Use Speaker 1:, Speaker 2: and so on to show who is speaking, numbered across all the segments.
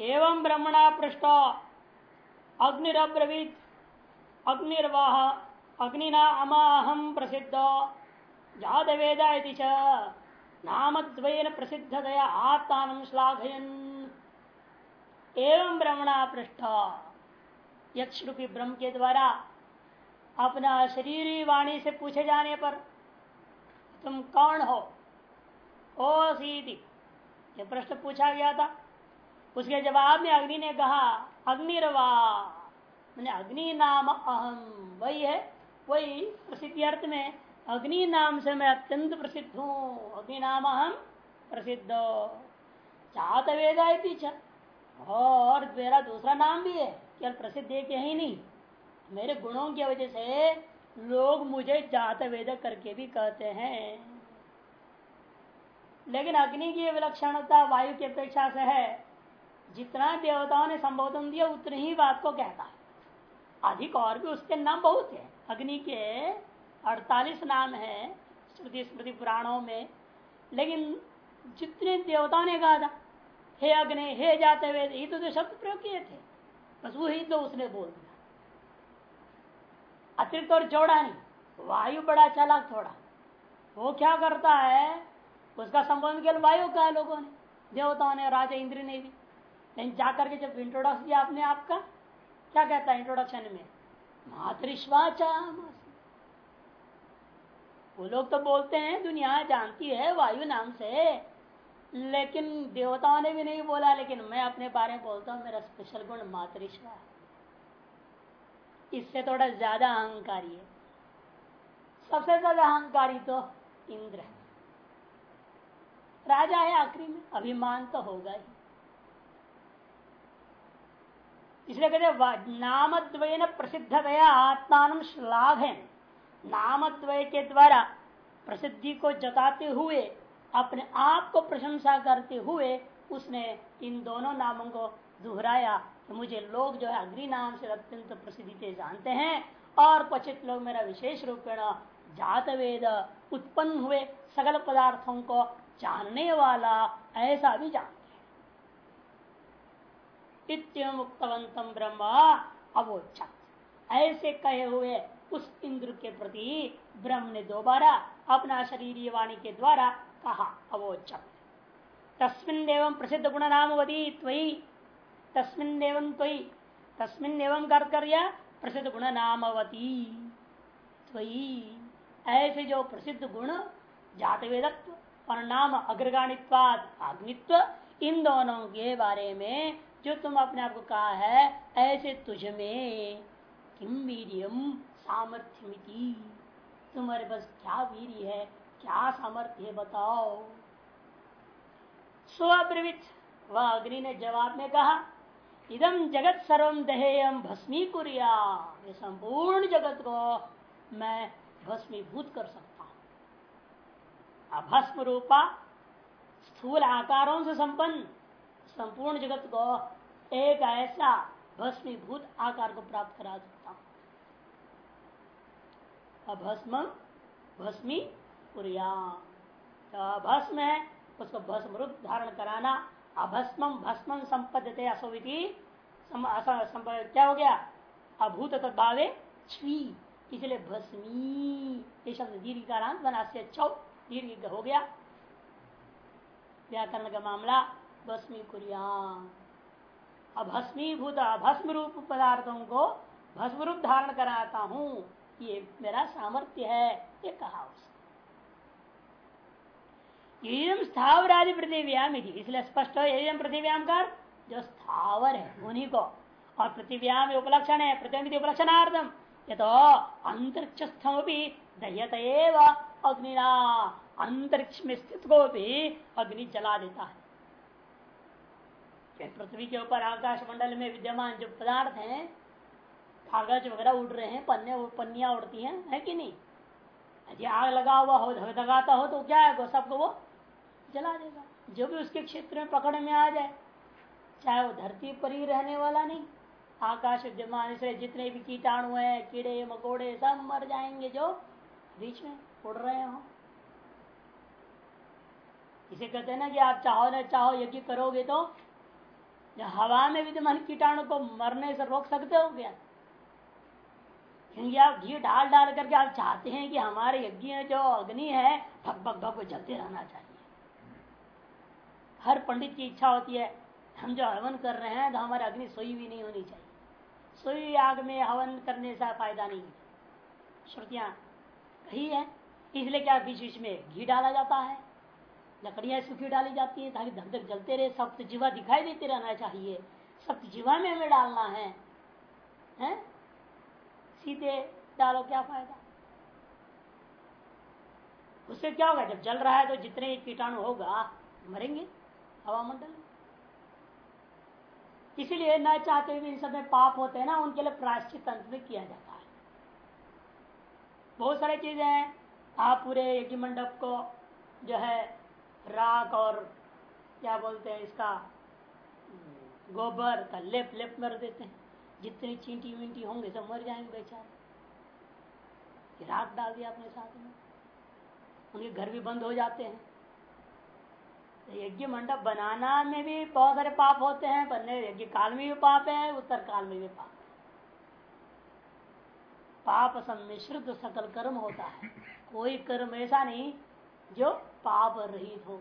Speaker 1: एवं ब्रह्मणा पृष्ठ। अग्निब्रवीत अग्निर्वाह। अग्निना अमाहम प्रसिद्ध। जात वेद नामद्वयन प्रसिद्धतया आत्मान श्लाघयन। एवं ब्रह्मणा पृष्ठ। यक्षरूपी ब्रह्म के द्वारा अपना शरीर वाणी से पूछे जाने पर तुम कौन हो? ओ सीधी। ये प्रश्न पूछा गया था। उसके जवाब में अग्नि ने कहा, अग्निर्वा। मैंने अग्नि नाम अहम वही है, वही प्रसिद्धि अर्थ में, अग्नि नाम से मैं अत्यंत प्रसिद्ध हूँ, अग्नि नाम अहम प्रसिद्ध। चाहत वेदा और मेरा दूसरा नाम भी है, केवल प्रसिद्ध एक ही नहीं। मेरे गुणों की वजह से लोग मुझे जात वेद करके भी कहते हैं। लेकिन अग्नि की विलक्षणता वायु की अपेक्षा से है। जितना देवताओं ने संबोधन दिया उतनी ही बात को कहता है। अधिक और भी उसके नाम बहुत है। अग्नि के अड़तालीस नाम है स्मृति स्मृति पुराणों में। लेकिन जितने देवताओं ने कहा था हे अग्नि हे जाते हुए ये तो, शब्द प्रयोग किए थे बस वही तो उसने बोल दिया। अतिरिक्त और जोड़ा नहीं वायु बड़ा चालाक थोड़ा। वो क्या करता है उसका संबंध केवल वायु का लोगों ने देवताओं ने राजा इंद्र ने भी। लेकिन जाकर के जब इंट्रोडक्शन दिया आपने आपका, क्या कहता है इंट्रोडक्शन में? मातृश्वाचा वो लोग तो बोलते हैं, दुनिया जानती है, वायु नाम से। लेकिन देवताओं ने भी नहीं बोला, लेकिन मैं अपने बारे में बोलता हूँ, मेरा स्पेशल गुण मातृश्वा। इससे थोड़ा ज़्यादा अहंकारी है। सबसे ज़्यादा अहंकारी तो इंद्र है। राजा है आखिरी में, अभिमान तो होगा ही। इसलिए कहते नामद्वय न प्रसिद्ध गया आत्मान है नामद्वय के द्वारा प्रसिद्धि को जताते हुए, अपने आप को प्रशंसा करते हुए उसने इन दोनों नामों को दोहराया कि मुझे लोग जो है अग्नि नाम से अत्यंत प्रसिद्धि से जानते हैं और क्वचित लोग मेरा विशेष रूपेण जात वेद उत्पन्न हुए सकल पदार्थों को जानने वाला, ऐसा भी जानते हैं मुक्तवंतम ब्रह्म, अवोचत। ऐसे कहे हुए उस इंद्र के प्रति ब्रह्म ने दोबारा अपना शरीर वाणी के द्वारा कहा, अवोचत। तस्मिन एवं प्रसिद्ध गुण नाम वदी त्वी तस्मिन एवं त्वी तस्मिन एवं कर प्रसिद्ध गुण नामवती त्वी ऐसे जो प्रसिद्ध गुण जात वेदत्व और नाम अग्रगाणित्वाद, अग्नित्व, इन दोनों के बारे में जो तुम अपने आप को कहा है, ऐसे तुझ में किम वीरियम सामर्थ्यमिति। तुम्हारे पास क्या वीर है, क्या सामर्थ्य है बताओ। स्वब्रवित वह अग्नि ने जवाब में कहा इदम जगत सर्वम दहेयम भस्मी कुरिया। ये संपूर्ण जगत को मैं भस्मीभूत कर सकता हूँ। अभस्म रूपा स्थूल आकारों से संपन्न संपूर्ण जगत को एक ऐसा भस्मीभूत आकार को प्राप्त करा सकता हूँ। अभस्म, भस्मी तो भस्म है, उसको भस्म रूप धारण कराना। अभस्म, भस्म संपद्यते असोविधि क्या हो गया? अभूत तद्भावे छी इसलिए भस्मी, ये शब्द दीर्घ का नाम बना, से छौ दीर्घ हो गया। व्याकरण का मामला भस्मी कुरिया अभस्मीभूत अभस्म रूप पदार्थों को भस्म रूप धारण कराता हूँ। ये मेरा सामर्थ्य है, ये कहा उसने। स्थावर आदि पृथ्व्याम इसलिए स्पष्ट हो एवं पृथ्व्याम कर जो स्थावर है उन्हीं को। और पृथ्व्याम उपलक्षण है पृथ्वी उपलक्षणार्थम ये तो अंतरिक्षस्थम भी दह्यत अग्निना। अंतरिक्ष में स्थित को भी अग्नि जला देता है। पृथ्वी के ऊपर आकाश मंडल में विद्यमान जो पदार्थ हैं कागज़ वगैरह उड़ रहे हैं, पन्ने पन्निया उड़ती हैं, है कि नहीं? यदि आग लगा हुआ हो लगाता हो तो क्या है सबको वो जला देगा। जो भी उसके क्षेत्र में पकड़ में आ जाए, चाहे वो धरती पर ही रहने वाला नहीं, आकाश विद्यमान से जितने भी कीटाणु हैं, कीड़े, मकोड़े, सब मर जाएँगे जो बीच में उड़ रहे हो। इसे कहते हैं ना कि आप चाहो ना चाहो, यज्ञ करोगे तो हवा में विद्यमान कीटाणु को मरने से रोक सकते हो क्या? क्योंकि आप घी डाल डाल करके आप चाहते हैं कि हमारे यज्ञ जो अग्नि है भग भग भग जलते रहना चाहिए। हर पंडित की इच्छा होती है, हम जो हवन कर रहे हैं तो हमारे अग्नि सोई भी नहीं होनी चाहिए। सोई आग में हवन करने से फ़ायदा नहीं है। श्रुतियाँ कही है, इसलिए क्या बीच बीच में घी डाला जाता है? लकड़ियाँ सूखी डाली जाती है ताकि धक धक जलते रहे सप्त जीवा दिखाई देते रहना चाहिए। सप्त जीवा में हमें डालना है, है? सीधे डालो क्या फ़ायदा? उससे क्या होगा जब जल रहा है तो जितने कीटाणु होगा मरेंगे हवा मंडल इसीलिए न चाहते हुए इन सब में पाप होते हैं ना उनके लिए प्राश्चित अंत में किया जाता है। बहुत सारी चीज़ें हैं। आप पूरे यज्ञ मंडप को जो है राख और क्या बोलते हैं इसका, गोबर का लेप लेप मर देते हैं। जितनी चींटी विंटी होंगे सब मर जाएँगे बेचारे। राख डाल दिया अपने साथ में। उनके घर भी बंद हो जाते हैं। यज्ञ मंडप बनाना में भी बहुत सारे पाप होते हैं बनने यज्ञ काल में भी पाप है, उत्तर काल में भी पाप पाप सम्मिश्रित सकल कर्म होता है। कोई कर्म ऐसा नहीं जो पाप रहित हो।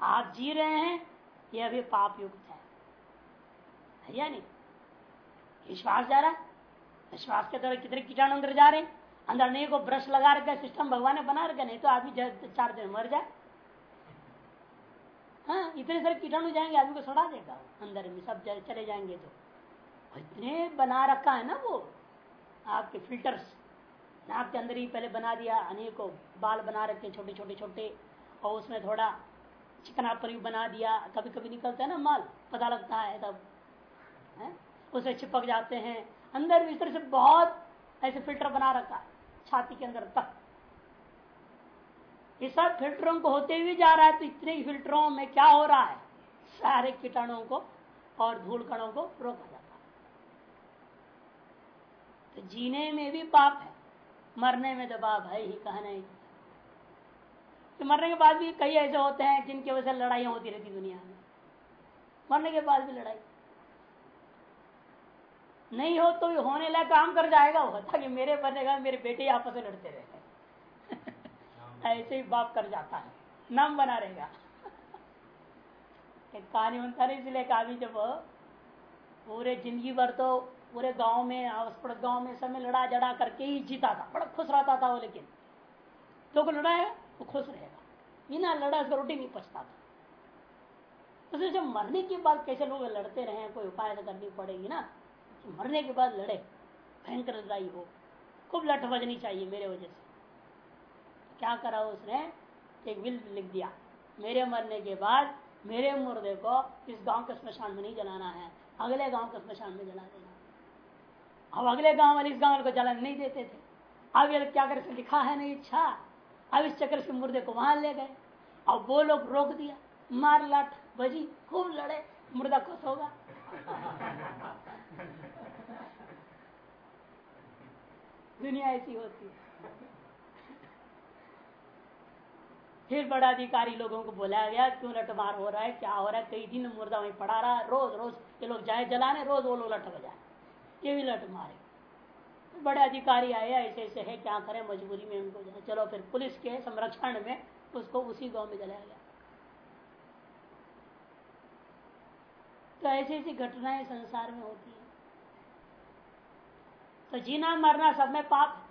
Speaker 1: आप जी रहे हैं यह भी पाप युक्त है। या नहीं? विश्वास जा रहा विश्वास के द्वारा कितने कीटाणु अंदर जा रहे अंदर नहीं को ब्रश लगा रखा सिस्टम भगवान ने बना रखा नहीं तो आदमी चार दिन मर जाए। हाँ इतने सारे कीटाणु जाएँगे, आदमी को सड़ा देगा अंदर में, सब चले जाएँगे तो। इतने बना रखा है ना वो, आपके फिल्टर्स नाक के अंदर ही पहले बना दिया अनेकों। बाल बना रखे, छोटे छोटे छोटे, और उसमें थोड़ा चिकना पर बना दिया। कभी कभी निकलता है ना माल, पता लगता है तब, है? उसे चिपक जाते हैं। अंदर इस तरह से बहुत ऐसे फ़िल्टर बना रखा है छाती के अंदर तक। ये सब फिल्टरों को होते हुए जा रहा है तो इतने फिल्टरों में क्या हो रहा है? सारे कीटाणुओं को और धूल कणों को रोका जाता है। तो जीने में भी पाप है, मरने में पाप है ही कहना ही। तो मरने के बाद भी कई ऐसे होते हैं जिनकी वजह से लड़ाइयाँ होती रहती दुनिया में। मरने के बाद भी लड़ाई। नहीं हो तो होने लायक काम कर जाएगा वो ताकि मेरे का मेरे बेटे आपस में लड़ते रहे ऐसे ही बाप कर जाता है नाम बना रहेगा। कहानी बनता रही इसलिए कहा जब पूरे ज़िंदगी भर तो पूरे गाँव में आस पड़ोस गाँव में सब में लड़ा जड़ा करके ही जीता था। बड़ा खुश रहता था वो लेकिन। तो को लड़ाएगा वो खुश रहेगा बिना लड़ा उसका रोटी नहीं पचता था तो जब मरने के बाद कैसे लोग लड़ते रहे कोई उपाय तो करनी पड़ेगी ना? मरने के बाद लड़े। भयंकर लड़ाई हो। खूब लठ बजनी चाहिए मेरे वजह से। क्या करा उसने? एक विल लिख दिया। मेरे मरने के बाद मेरे मुर्दे को इस गाँव के स्मशान में नहीं जलाना है। अगले गाँव के स्मशान में जला देना। अब अगले गाँव वाले इस गाँव को जलाने नहीं देते थे। अब ये क्या कर लिखा है नहीं इच्छा। अब इस चक्कर से मुर्दे को वहाँ ले गए। और वो लोग रोक दिया। मार लाट बजी खूब लड़े। मुर्दा खुश होगा। दुनिया ऐसी होती है। फिर बड़ा अधिकारी लोगों को बुलाया गया, क्यों लटमार हो रहा है? क्या हो रहा है? कई दिन मुर्दा वहीं पड़ा रहा। रोज रोज ये लोग जाए, जलाने, रोज वो लोग लट बजाए ये भी लट मारे बड़े अधिकारी आए, ऐसे ऐसे है, क्या करें, मजबूरी में उनको चलो फिर पुलिस के संरक्षण में उसको उसी गाँव में जलाया गया। तो ऐसी ऐसी घटनाएँ संसार में होती है। तो जीना मरना सब में पाप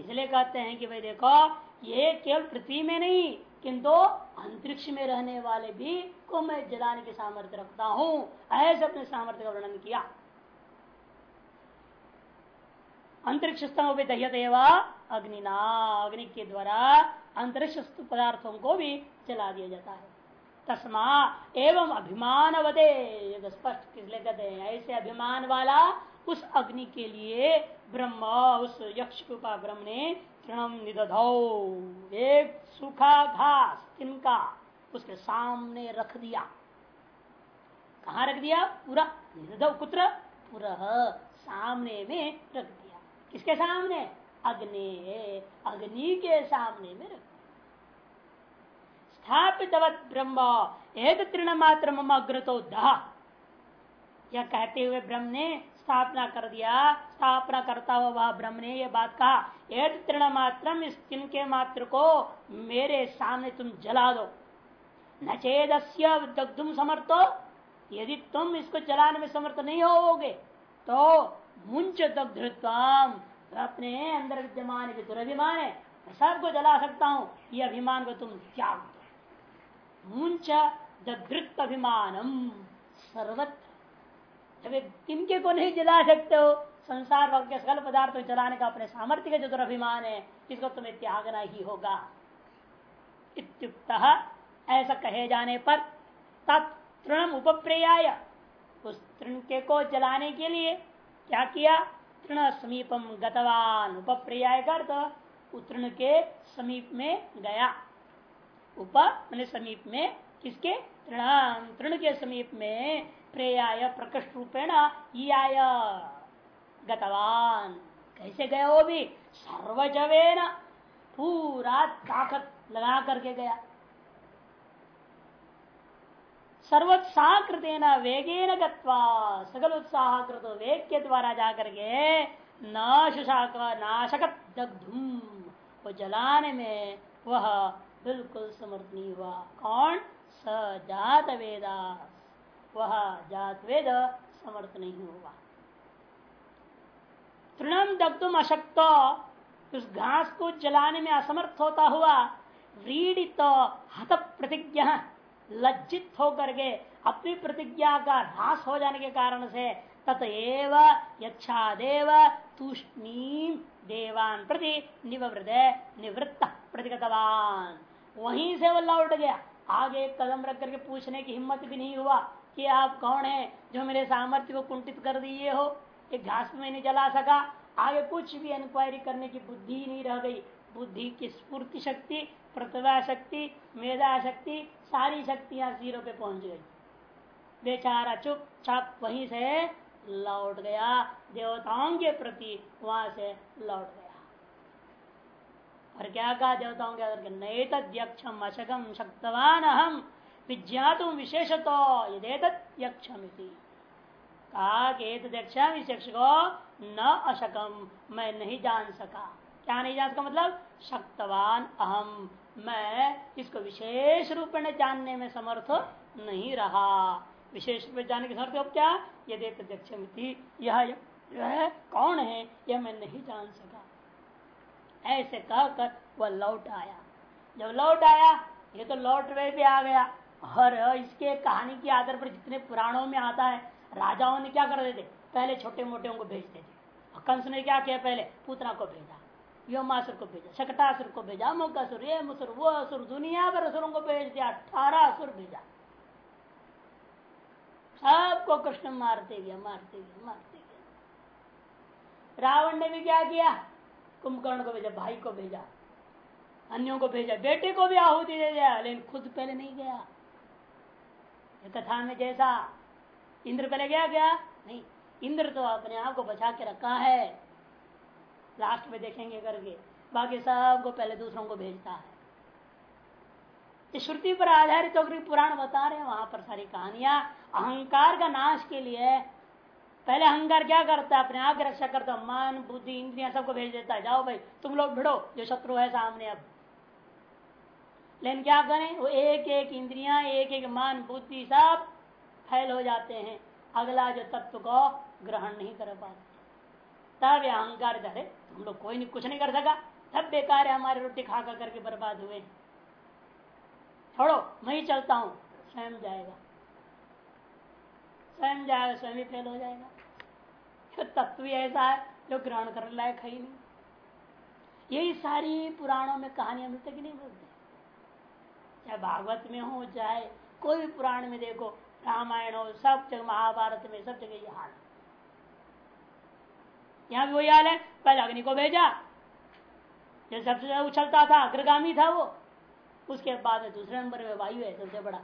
Speaker 1: इसलिए कहते हैं कि भाई देखो, ये केवल पृथ्वी में नहीं, किंतु अंतरिक्ष में रहने वाले भी को मैं जलाने के सामर्थ्य रखता हूँ। ऐसे अपने सामर्थ्य का वर्णन किया। अंतरिक्ष दह्यदेवा अग्निना, अग्नि के द्वारा अंतरिक्ष पदार्थों को भी जला दिया जाता है। तस्मा एवं अभिमान वदे स्पष्ट किस कहते हैं? ऐसे अभिमान वाला उस अग्नि के लिए ब्रह्म, उस यक्ष ब्रह्म ने तृणम निदधौ। एक सूखा घास, तिनका, उसके सामने रख दिया। कहा रख दिया? पूरा निदधव कुत्र? पूरा सामने में रख दिया। किसके सामने? अग्नि अग्नि के सामने में रख। स्थापित ब्रह्म, एक तृण मात्र मम अग्रतो दह। यह कहते हुए ब्रह्म ने स्थापना कर दिया। स्थापना करता हुआ वह ब्रह्म ने यह बात कहा, एक तृण मात्र इस तिनके मात्र को मेरे सामने तुम जला दो। न चेदस्य दग्धुम समर्थो, यदि तुम इसको जलाने में समर्थ नहीं होगे तो मुंच दग्धृत्वाम अपने अंदर विद्यमान जो दुर्भिमान है। मैं सबको जला सकता हूँ, ये अभिमान को तुम त्याग दो। मुंच दृत अभिमानम, सर्वत्र। जब को नहीं जला सकते हो, संसार के सकल पदार्थ को जलाने का अपने सामर्थ्य का जो दुर्भिमान है, इसको तुम्हें त्यागना ही होगा। इत्युक्त ऐसा कहे जाने पर तत्ण उपप्रेयाय। उस तृणके को जलाने के लिए क्या किया? तृण समीपम गतवान। उपप्रियाय कर तो तृण के समीप में गया। उप मैंने समीप में किसके? तृण तृण के समीप में प्रेयाय प्रकृष्ट रूपेण गतवान। कैसे गया वो भी? सर्वजवेन पूरा ताकत लगा करके गया। सर्वोत्साह कृतेन वेगेन गत्वा सकल उत्साह कृत वेग के द्वारा जाकर के नाशाक नाशक दग्धुम वो जलाने में वह बिल्कुल समर्थ नहीं हुआ। कौन? सजात वेदा वह जात वेद समर्थ नहीं हुआ। तृणम दग्धुम अशक्त। उस घास को जलाने में असमर्थ होता हुआ रीडित हत प्रतिज्ञा लज्जित होकर के, अपनी प्रतिज्ञा का ह्रास हो जाने के कारण से ततएव यच्छादेव तूष्णीम देवान प्रति निवृत निवृत्त प्रतिगतवान। वहीं से वो लौट गया। आगे एक कदम रख करके पूछने की हिम्मत भी नहीं हुआ कि आप कौन है जो मेरे सामर्थ्य को कुंठित कर दिए हो। एक घास में नहीं जला सका। आगे कुछ भी इंक्वायरी करने की बुद्धि नहीं रह गई। बुद्धि की स्फूर्ति शक्ति प्रतिभा शक्ति मेधा शक्ति सारी शक्तियाँ ज़ीरो पे पहुँच गई। बेचारा चुप छाप वहीं से लौट गया। देवताओं के प्रति वहाँ से लौट गया। और क्या कहा देवताओं के नए तद्यक्षम अशकम शक्तवान हम विज्ञातु विशेषतो यदेतक्षम कहा कि को न अशकम मैं नहीं जान सका। क्या नहीं जान सका? मतलब शक्तवान अहम मैं इसको विशेष रूप में जानने में समर्थ नहीं रहा। विशेष रूप में जानने के समर्थ अब क्या? यदि प्रत्यक्ष यह यह कौन है? यह मैं नहीं जान सका। ऐसे कहकर वह लौट आया। जब लौट आया, ये तो लौट वे भी आ गया। और इसके कहानी के आधार पर जितने पुराणों में आता है, राजाओं ने क्या कर देते? पहले छोटे मोटे को भेजते थे कंस ने क्या किया पहले? पुतना को भेजा। व्योमासुर को भेजा शकटासुर को भेजा मुकासुर ये मुसुर वो असुर दुनिया भर असुरों को भेज दिया अठारह असुर भेजा सबको कृष्ण मारते गया मारते गया मारते गया रावण ने भी क्या किया कुंभकर्ण को भेजा भाई को भेजा अन्यों को भेजा बेटे को भी आहुति दे दिया लेकिन खुद पहले नहीं गया कथा में जैसा इंद्र पहले गया क्या नहीं इंद्र तो अपने आप को बचा के रखा है लास्ट में देखेंगे करके बाकी सबको पहले दूसरों को भेजता है। श्रुति पर आधारित होकर पुराण बता रहे हैं, वहाँ पर सारी कहानियाँ। अहंकार का नाश के लिए पहले अहंकार क्या करता है? अपने आप की रक्षा करता है। मन, बुद्धि, इंद्रिया सबको भेज देता है। जाओ भाई, तुम लोग भिड़ो। जो शत्रु है सामने अब। लेकिन क्या करें? वो एक एक इंद्रिया एक एक मन, बुद्धि सब फैल हो जाते हैं। अगला जो तत्व को ग्रहण नहीं कर पाते। तब अहंकार धरे तुम लोग कोई नहीं, कुछ नहीं कर सका। तब बेकार है, हमारे रोटी खा खा करके बर्बाद हुए। छोड़ो, मैं ही चलता हूँ। स्वयं जाएगा। स्वयं जाएगा, स्वयं ही फेल हो जाएगा। तत्व ऐसा है जो ग्रहण करने लायक है ही नहीं। यही सारी पुराणों में कहानियाँ मिलते कि नहीं मिलते चाहे भागवत में हो, चाहे कोई भी पुराण में देखो, रामायण हो, सब जगह, महाभारत में सब जगह ये हाल। यहाँ भी वही हाल है। पहले अग्नि को भेजा। जो सबसे ज़्यादा उछलता था, अग्रगामी था वो। उसके बाद में दूसरे नंबर में वायु है सबसे बड़ा।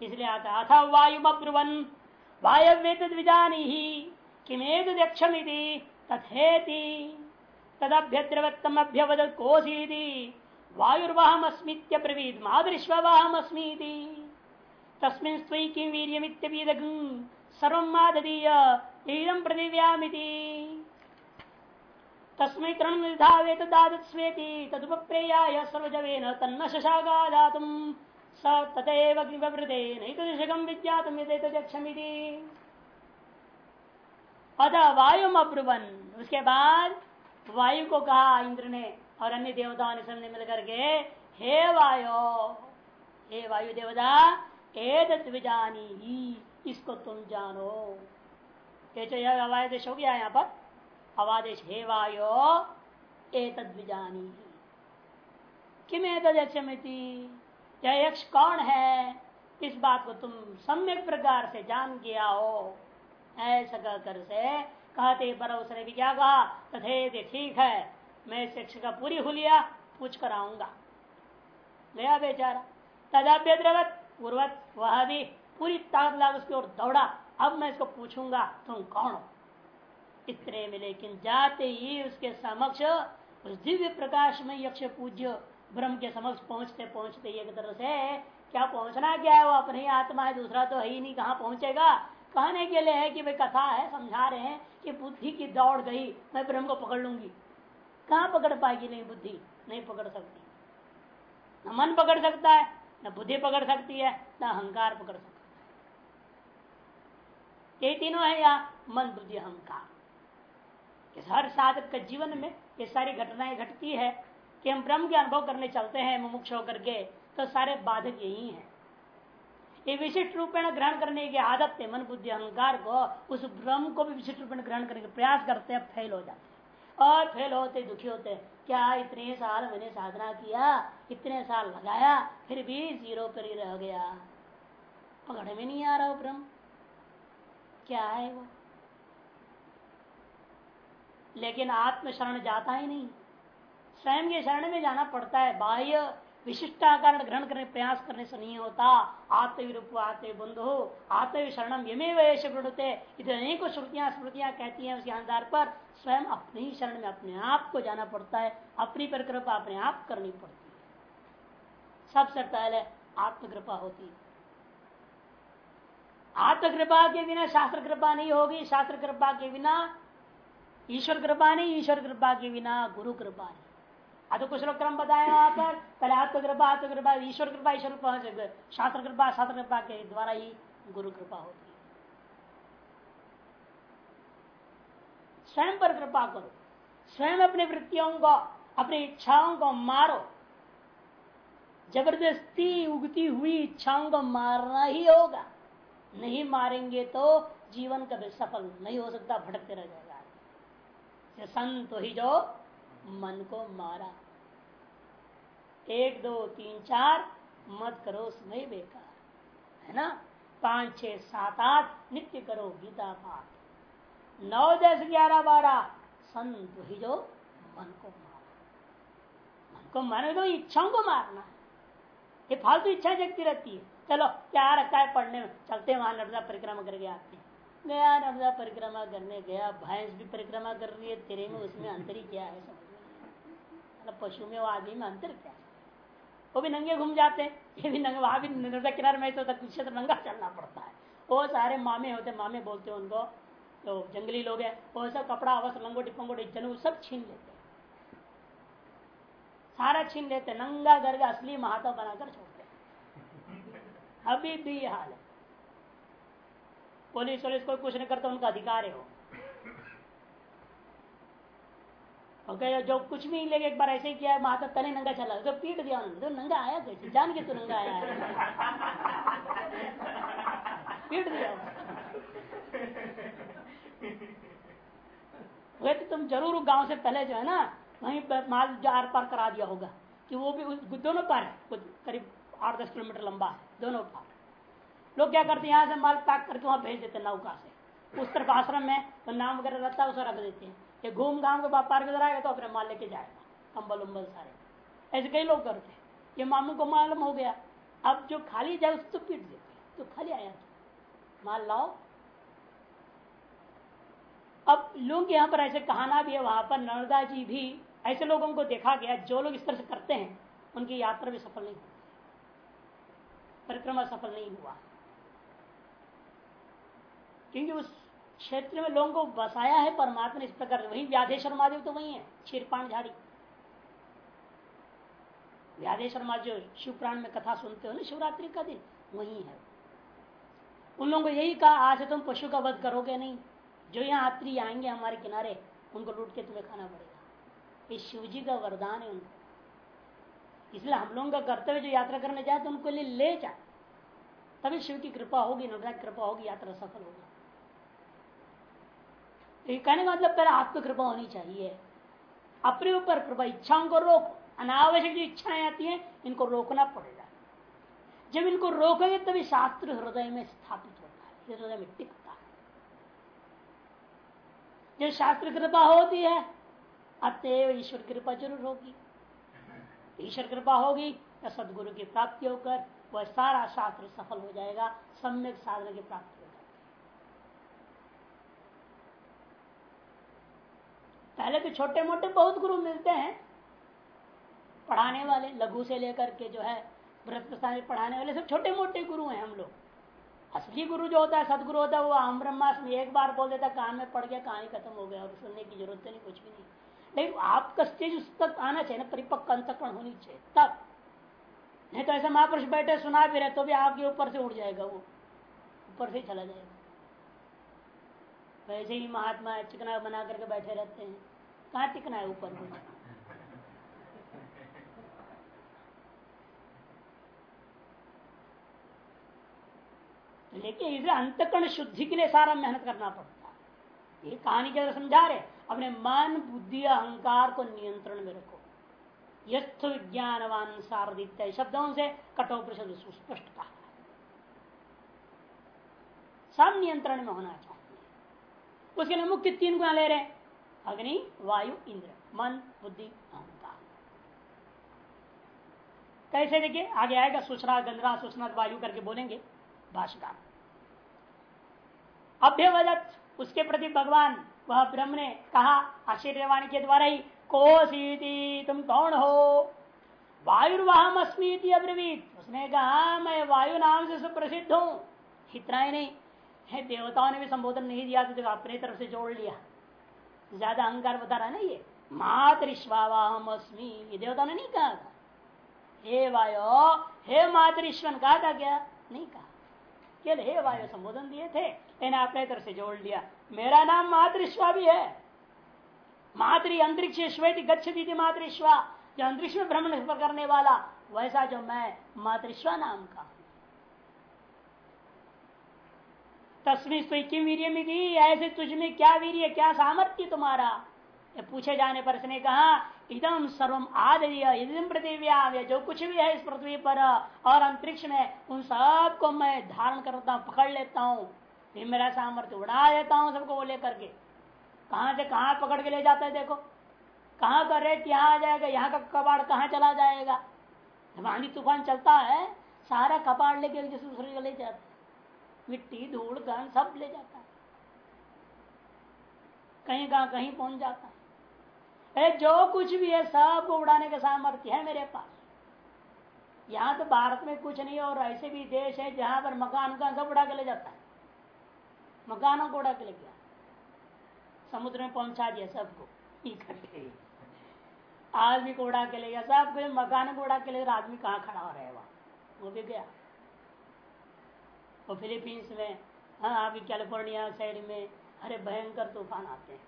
Speaker 1: इसलिए आता अथा वायु अब्रुवन वायव्य विजानी ही दक्षमिति तथेति तदभ्यद्रवत्तम अभ्यवद कोसी वायुर्वाहम अस्मित्य ब्रवीद मादृश्ववाहम अस्मी किम वीरियमित्यवीद सर्व मादीय ईदम पृथिव्यामिति तस्मै क्रम निर्धावे तदादत्स्वेति, तदुपप्रेयाय सर्वजवेन तन्न शशागा दातुम स तथैव विवृते नैतदृशकम विज्ञातम यदेतक्षमिति अतः वायु अब्रुवन। उसके बाद वायु को कहा इंद्र ने और अन्य देवताओं ने सबने मिलकर के हे वायु हे वायु देवता ए विजानी ही इसको तुम जानो। ये तो यह अवादेश हो गया यहाँ पर? अवादेश हे वायो ए तद्विजानी किम यह यक्ष कौन है? इस बात को तुम सम्यक प्रकार से जान गया हो। ऐसा कहकर से कहते पर उसने भी क्या कहा? तथे ठीक है, मैं शिक्षा का पूरी हुलिया पूछ कर आऊँगा। गया बेचारा। तदाभ्य द्रवत पूर्वत वह भी पूरी ताकत लाग उसकी ओर दौड़ा। अब मैं इसको पूछूँगा, तुम कौन हो? इतने में लेकिन जाते ही उसके समक्ष, उस दिव्य प्रकाश में यक्ष पूज्य ब्रह्म के समक्ष पहुँचते पहुँचते एक तरह से, क्या पहुँचना क्या है वो अपनी आत्मा है, दूसरा तो है ही नहीं, कहाँ पहुंचेगा? कहने के लिए है कि भाई कथा है, समझा रहे हैं कि बुद्धि की दौड़ गई, मैं ब्रह्म को पकड़ लूँगी। कहाँ पकड़ पाएगी? नहीं, बुद्धि नहीं पकड़ सकती। न मन पकड़ सकता है, न बुद्धि पकड़ सकती है, न अहंकार पकड़ सकता ये तीनों है या मन, बुद्धि, अहंकार? हर साधक के जीवन में ये सारी घटनाएँ घटती है कि हम ब्रह्म के अनुभव करने चलते हैं, मुमुक्ष होकर के तो सारे बाधक यही हैं। ये विशिष्ट रूप में ग्रहण करने की आदत है, मन, बुद्धि, अहंकार को उस ब्रह्म को भी विशिष्ट रूप में ग्रहण करने का प्रयास करते हैं फेल हो जाते हैं। और फेल होते, दुखी होते हैं, क्या इतने साल मैंने साधना किया, इतने साल लगाया, फिर भी ज़ीरो पर ही रह गया। पकड़ में नहीं आ रहा वो ब्रह्म। क्या वो लेकिन आत्म शरण जाता ही नहीं। स्वयं के शरण में जाना पड़ता है। बाह्य विशिष्टाकार ग्रहण करने, प्रयास करने से नहीं होता। आत्मविरूप आत्म बंधु आत्म शरणम यमे वेश प्रणुते इतने श्रुतियाँ, स्मृतियाँ कहती हैं उसके आधार पर स्वयं अपने ही शरण में, अपने आप को जाना पड़ता है। अपनी परिकृपा अपने आप करनी पड़ती है। सबसे पहले आत्मकृपा होती है। आत्मकृपा के बिना शास्त्र कृपा नहीं होगी, शास्त्र कृपा के बिना, ईश्वर कृपा नहीं, ईश्वर कृपा के बिना गुरु कृपा नहीं। तो कुछ लोग क्रम बताया वहाँ पर, पहले आत्म कृपा आत्म कृपा, ईश्वर कृपा ईश्वर कृपा शास्त्र कृपा शास्त्र कृपा के द्वारा ही गुरु कृपा होती है। स्वयं पर कृपा करो। स्वयं अपनी वृत्तियों को, अपनी इच्छाओं को मारो। ज़बरदस्ती उगती हुई इच्छाओं को मारना ही होगा। नहीं मारेंगे तो जीवन कभी सफल नहीं हो सकता, भटकते रह जाएगा संत ही जो मन को मारा। एक, दो, तीन, चार, मत करो समय बेकार। है ना? पाँच छ सात, आठ, नित्य करो गीता पाठ। नौ, दस, ग्यारह, बारह, संत ही जो मन को मारा। मन को मारने दो इच्छाओं को मारना है। ये फालतू इच्छा जगती रहती है। चलो, क्या रखा है पढ़ने में? चलते वहाँ, नर्मदा परिक्रमा करके आते हैं। गया, नर्मदा परिक्रमा करने गया, भैंस भी परिक्रमा कर रही है, तेरे में उसमें अंतर ही क्या है मतलब पशु में वो आदमी में अंतर क्या वो भी नंगे घूम जाते हैं, ये भी नंगे, वहाँ भी नर्मदा किनारे में तो क्षेत्र नंगा चलना पड़ता है। वो सारे मामे होते मामे बोलते हैं उनको तो जंगली लोग हैं। वो सब कपड़ा अवश्य लंगोटी, पंगोटी जनू सब छीन लेते सारा छीन लेते नंगा गर्ग असली महात्मा बनाकर छोड़ते अभी भी हाल है। पुलिस वोलिस कोई कुछ नहीं करता, उनका अधिकार है वो। और जो कुछ भी लेके एक बार ऐसे ही किया, माता तने नंगा चला तो पीट दिया उन्होंने तो नंगा आया कैसे? जान के तू नंगा आया पीट दिया। वे तो तुम ज़रूर गाँव से पहले जो है ना, वहीं माल जो आर पार करा दिया होगा, कि वो भी दोनों पार है करीब आठ दस किलोमीटर लंबा है दोनों पार। लोग क्या करते हैं, यहाँ से माल पैक करके वहाँ भेज देते नौका से। उस तरफ़ आश्रम में तो नाम वगैरह रहता है, उसे रख देते हैं। ये घूम घाम के पार के आएगा तो अपने माल लेके जाएगा, कंबल उम्बल सारे। ऐसे कई लोग करते हैं। ये मामू को मालूम हो गया। अब जो खाली जाए उसको तो पीट देते तो खाली आया तो। माल लाओ। अब लोग यहाँ पर ऐसे कहाना भी है, वहाँ पर नर्मदा जी भी, ऐसे लोगों को देखा गया, जो लोग इस तरह से करते हैं, उनकी यात्रा भी सफल नहीं हुई परिक्रमा सफल नहीं हुआ। क्योंकि उस क्षेत्र में लोगों को बसाया है परमात्मा ने इस प्रकार वही व्याधेश्वर महादेव तो वही है क्षीरपाण झाड़ी व्याधेश्वर महादेव जो शिव प्राण में कथा सुनते हो ना, शिवरात्रि का दिन, वही है। उन लोगों को यही कहा, आज तुम पशु का वध करोगे नहीं। जो यहाँ यात्री आएँगे हमारे किनारे, उनको लूट के तुम्हें खाना पड़ेगा। ये शिव जी का वरदान है उनको। इसलिए हम लोगों का कर्तव्य जो यात्रा करने जाए तो उनको लिए ले जाए तभी शिव की कृपा होगी नवराज कृपा होगी, यात्रा सफल होगी। तो कहने का मतलब पहले आपको कृपा होनी चाहिए। अपने ऊपर कृपा, इच्छाओं को रोक, अनावश्यक जो इच्छाएँ आती हैं, इनको रोकना पड़ेगा। जब इनको रोकोगे तभी शास्त्र हृदय में स्थापित होता है हृदय में टिकता है। जब शास्त्र कृपा होती है अतएव ईश्वर कृपा ज़रूर होगी। ईश्वर कृपा होगी तो सदगुरु की प्राप्ति होकर वह सारा शास्त्र सफल हो जाएगा, सम्यक साधना की प्राप्ति हो जाएगी। पहले तो छोटे मोटे बहुत गुरु मिलते हैं, पढ़ाने वाले, लघु से लेकर के जो है में पढ़ाने वाले, सब छोटे मोटे गुरु हैं हम लोग। असली गुरु जो होता है, सदगुरु होता है, वो हम ब्रह्मास में एक बार बोल देता, कान में पड़ गया, कहानी खत्म हो गया, और सुनने की ज़रूरत नहीं, कुछ भी नहीं। लेकिन आपका स्टेज उस तक आना चाहिए ना, परिपक्व अंतकरण होनी चाहिए, तब। नहीं तो ऐसे महापुरुष बैठे, सुना भी रहे तो भी आपके ऊपर से उड़ जाएगा वो। ऊपर से चला जाएगा। वैसे ही महात्मा चिकना बना करके बैठे रहते हैं। कहाँ टिकना है ऊपर लेकिन इसे अंतकरण शुद्धि के लिए सारा मेहनत करना पड़ता है। ये कहानी के समझा रहे अपने मन, बुद्धि, अहंकार को नियंत्रण में रखो। यथ विज्ञानवान सारदित्य शब्दों से कठोर सुस्पष्ट कहा सब नियंत्रण में होना चाहिए। उसके लिए मुख्य तीन गुण ले रहे अग्नि, वायु, इंद्र, मन, बुद्धि, अहंकार। कैसे देखिए? आगे आएगा, सूचना, गंधरा, सूचना, वायु करके बोलेंगे। भाषिका अभ्यवदत उसके प्रति भगवान, वह ब्रह्म ने कहा, आश्चर्यवाणी के द्वारा ही, कोसीति तुम कौन हो? वायुर्वाहम अस्मी अब्रवीत। उसने कहा, मैं वायु नाम से सुप्रसिद्ध हूँ। इतना ही नहीं, है, देवताओं ने भी संबोधन नहीं दिया तो अपने तरफ़ से जोड़ लिया। ज़्यादा अहंकार बता रहा है ना ये? मातृश्वावाहम अस्मी ये देवताओं ने नहीं कहा था? हे वायो, हे मातृश्वन, कहा था क्या? नहीं कहा। केवल हे वायु संबोधन दिए थे लेकिन अपने तरफ़ से जोड़ लिया। मेरा नाम मातृश्वा भी है। मातृ अंतरिक्ष श्वेत गच्छती मातृश्वा। जो अंतरिक्ष में भ्रमण करने वाला, वैसा जो मैं मातृश्वा नाम का तस्वीर तो किम वीर्य में ऐसे तुझ में क्या वीर्य, क्या सामर्थ्य तुम्हारा? पूछे जाने पर इसने कहा इदम सर्वम आदि पृथ्व्या जो कुछ भी है इस पृथ्वी पर और अंतरिक्ष में, उन सबको मैं धारण करता हूँ, पकड़ लेता हूँ। ये मेरा सामर्थ्य उड़ा देता हूँ सबको वो लेकर के। कहा से कहा पकड़ के ले जाता है देखो। कहाँ का रेत यहाँ आ जाएगा, यहाँ का कबाड़ कहाँ चला जाएगा? जब आंधी तूफ़ान चलता है, सारा कबाड़ लेके जैसे दूसरे को ले जाता मिट्टी, धूल गन सब ले जाता है। कहीं कहा कहीं पहुँच जाता है। जो कुछ भी है सबको उड़ाने का सामर्थ्य है मेरे पास। यहाँ तो भारत में कुछ नहीं और ऐसे भी देश है जहाँ पर मकान का सब उड़ा के ले जाता है। मकानों को उड़ा के ले गया समुद्र में पहुँचा दिया सबको, इकट्ठे। आदमी को उड़ा के ले गया सबको मकान को उड़ा के ले आदमी कहाँ खड़ा हो रहा है वहाँ? वो भी गया। और फिलीपींस में हाँ अभी कैलिफ़ोर्निया साइड में, अरे भयंकर तूफ़ान आते हैं।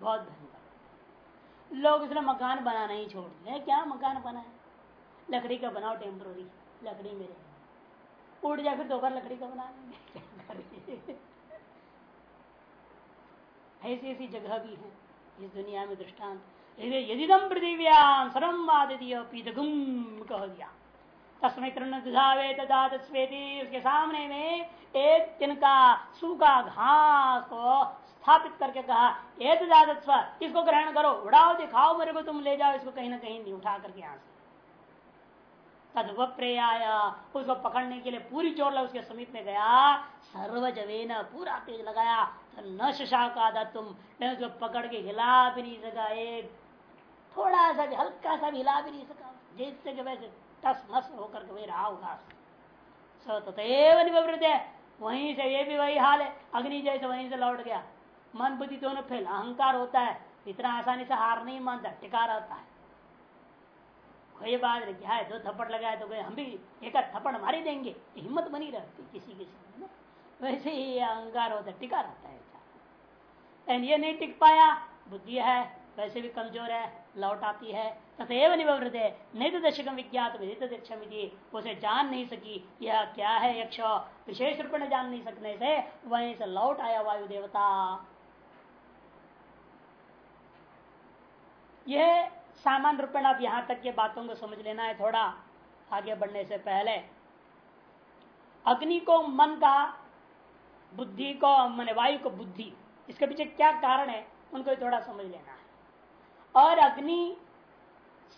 Speaker 1: बहुत भयंकर। लोग इसलिए मकान बनाना ही छोड़ दिए। क्या मकान बनाए? लकड़ी का बनाओ टेम्पररी लकड़ी मेरे। उड़ जाए फिर दोबारा लकड़ी का बना लेंगे। ऐसी ऐसी जगह भी है इस दुनिया में दृष्टांत। यदिदम पृथिव्याम सर्वम कह दिया। उसके सामने में एक तिनका सूखा घास को स्थापित करके कहा दादत्व इसको ग्रहण करो, उड़ाओ, दिखाओ मेरे को तुम ले जाओ, इसको कहीं ना कहीं नहीं उठा करके यहाँ से तद प्रेया उसको पकड़ने के लिए पूरी लगा, उसके समीप में गया। सर्व जवेन, पूरा तेज लगाया। तो न शशा का तुम उसको पकड़ के हिला भी नहीं सका। एक थोड़ा सा भी, हल्का सा भी हिला भी नहीं सका। जैसे कि वैसे टस मस होकर के वही रहा उदास सतएव निवृत्त है। वहीं से ये भी वही हाल है। अग्नि जैसे वहीं से लौट गया। मन बुद्धि दोनों फेल अहंकार होता है। इतना आसानी से हार नहीं मानता, टिका रहता है। कोई बात क्या है दो थप्पड़ लगाए तो हम भी एक थप्पड़ मारी देंगे। हिम्मत बनी रहती किसी किसी में वैसे ही अहंकार होता टिका रहता है एंड ये नहीं टिक पाया, बुद्धि है वैसे भी कमज़ोर है, लौट आती है, तथेव निवृत है नहीं दशकम विज्ञात उसे जान नहीं सकी, यह क्या है यक्ष? विशेष रूप में जान नहीं सकने से वहीं से लौट आया वायु देवता। यह सामान्य रूप में आप यहाँ तक के बातों को समझ लेना है थोड़ा। आगे बढ़ने से पहले। अग्नि को मन का, बुद्धि को, मन वायु को बुद्धि, इसके पीछे क्या कारण है, उनको थोड़ा समझ लेना है। और अग्नि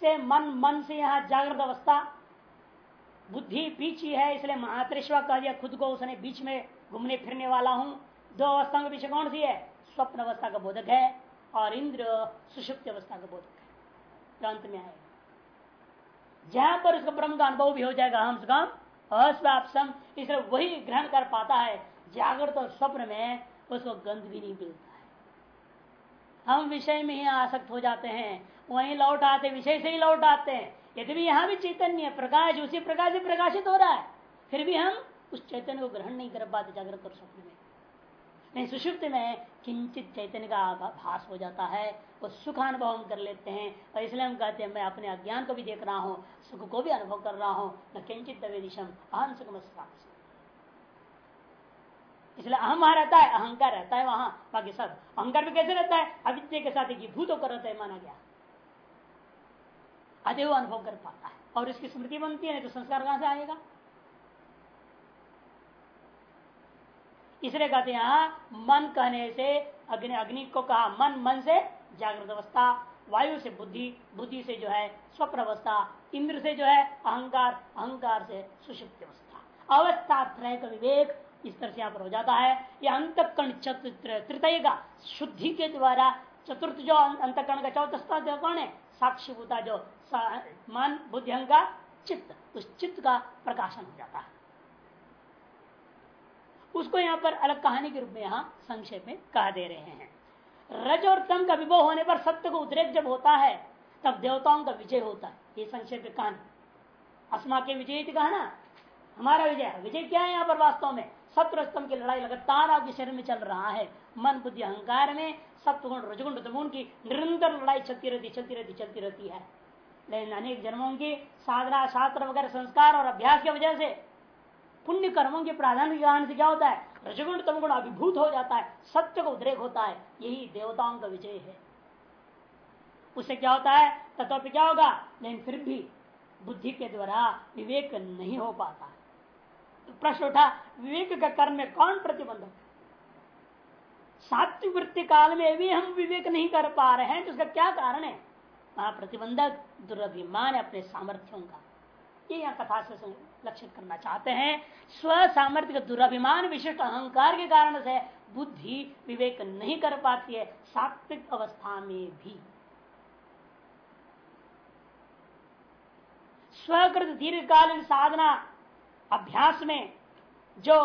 Speaker 1: से मन मन से यहाँ जागृत अवस्था, बुद्धि पीछे है, इसलिए महात्रेश्वर कह दिया खुद को उसने बीच में घूमने फिरने वाला हूँ। दो अवस्थाओं के पीछे कौन सी है? स्वप्न अवस्था का बोधक है और इंद्र सुषुप्त अवस्था का बोधक है। अंत में आएगा जहाँ पर उसको ब्रह्म का अनुभव भी हो जाएगा, हम काम अस्वापसम वही ग्रहण कर पाता है, जागृत और स्वप्न में उसको गंध भी नहीं मिलता है। हम विषय में ही आसक्त हो जाते हैं, वहीं लौट आते, विषय से ही लौट आते हैं। यदि भी यहाँ भी चैतन्य, प्रकाश, उसी प्रकाश से प्रकाशित हो रहा है, फिर भी हम उस चैतन्य को ग्रहण नहीं कर पाते जागृत और स्वप्न में। नहीं सुषुप्त में किंचित चैतन्य का भास हो जाता है, वो सुख अनुभव हम कर लेते हैं, और इसलिए हम कहते हैं, मैं अपने अज्ञान को भी देख रहा हूँ, सुख को भी अनुभव कर रहा हूँ, न किंचित दवे दिशम अहम सुखम इसलिए अहम वहाँ रहता है, अहंकार रहता है वहाँ, बाकी सब। अहंकार भी कैसे रहता है? अविद्य के साथ एक भूत होकर रहता है, माना गया। अतः वो अनुभव कर पाता है, और इसकी स्मृति बनती है तो संस्कार कहाँ से आएगा? इसलिए कहते हैं मन कहने से, अग्नि अग्नि को कहा, मन मन से जागृत अवस्था, वायु से बुद्धि बुद्धि से जो है स्वप्न अवस्था, इंद्र से जो है अहंकार अहंकार से सुषुप्त अवस्था। अवस्था त्रय का विवेक इस तरह से यहाँ पर हो जाता है। यह ये अंतकरण तृतय का शुद्धि के द्वारा चतुर्थ जो अंतकरण का चौथा कौन है? साक्षीभूता जो मन, बुद्धि का चित्त, उस चित्त का प्रकाशन हो जाता है। उसको यहाँ पर अलग कहानी के रूप में यहाँ संक्षेप में कह दे रहे हैं। रज और तम का विभव होने पर सत्य को उद्रेक जब होता है, तब देवताओं का विजय होता है। ये संक्षेप में कहानी। अस्मा के विजय कहा ना? हमारा विजय विजय क्या है यहाँ पर वास्तव में? सत्य स्तंभ की लड़ाई लगातार आपके शरीर में चल रहा है। मन, बुद्धि, अहंकार में सप्तगुण रजगुण रजगुण की निरंतर लड़ाई चलती रहती चलती रहती चलती रहती है। लेकिन अनेक जन्मों की साधना, शास्त्र वगैरह, संस्कार और अभ्यास की वजह से पुण्य कर्मों के प्राधान्य कारण से क्या होता है? रजगुण तमगुण अभिभूत हो जाता है, सत्य को उद्रेक होता है, यही देवताओं का विजय है। उससे क्या होता है? तत्व पे क्या होगा? लेकिन फिर भी बुद्धि के द्वारा विवेक नहीं हो पाता तो प्रश्न उठा, विवेक का कर्म में कौन प्रतिबंधक सात्विक वृत्ति काल में भी हम विवेक नहीं कर पा रहे हैं तो उसका क्या कारण है? वहाँ प्रतिबंधक दुर्भिमान अपने सामर्थ्यों का। ये यहाँ कथा से लक्षित करना चाहते हैं। स्व सामर्थ्य का दुराभिमान, विशिष्ट अहंकार के कारण से बुद्धि विवेक नहीं कर पाती है, सात्विक अवस्था में भी। स्वकृत दीर्घकालीन साधना अभ्यास में जो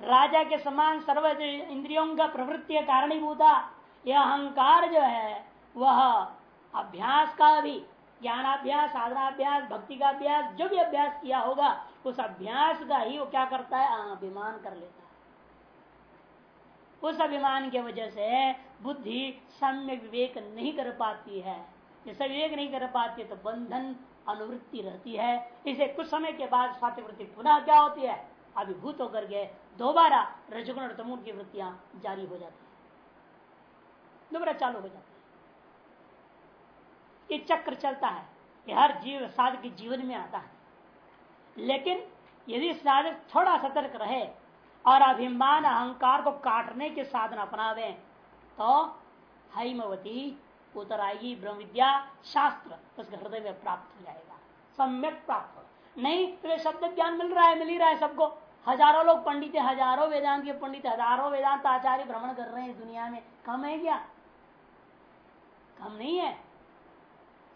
Speaker 1: राजा के समान सर्व इंद्रियों का प्रवृत्ति कारणीभूता, यह अहंकार जो है, वह अभ्यास का भी ज्ञानाभ्यास, साधनाभ्यास भक्ति का अभ्यास जो भी अभ्यास किया होगा, उस अभ्यास का ही वो क्या करता है? अभिमान कर लेता है। उस अभिमान के वजह से बुद्धि सम्य विवेक नहीं कर पाती है। जैसे विवेक नहीं कर पाती तो बंधन अनुवृत्ति रहती है। इसे कुछ समय के बाद स्वाति वृत्ति पुनः क्या होती है? अभिभूत होकर के दोबारा रजगुण और तमुण की वृत्तियाँ जारी हो जाती है। दोबारा चालू हो जाती है। ये चक्र चलता है ये हर जीव साधक के जीवन में आता है। लेकिन यदि साधक थोड़ा सतर्क रहे और अभिमान अहंकार को काटने के साधन अपनावे तो हिमवती उतर आएगी ब्रह्म विद्या शास्त्र उसके हृदय में प्राप्त हो जाएगा, सम्यक प्राप्त नहीं तो शब्द ज्ञान मिल रहा है, मिल ही रहा है सबको। हज़ारों लोग पंडित है, हज़ारों वेदांत के पंडित हज़ारों वेदांत आचार्य भ्रमण कर रहे हैं इस दुनिया में। कम है क्या? कम नहीं है।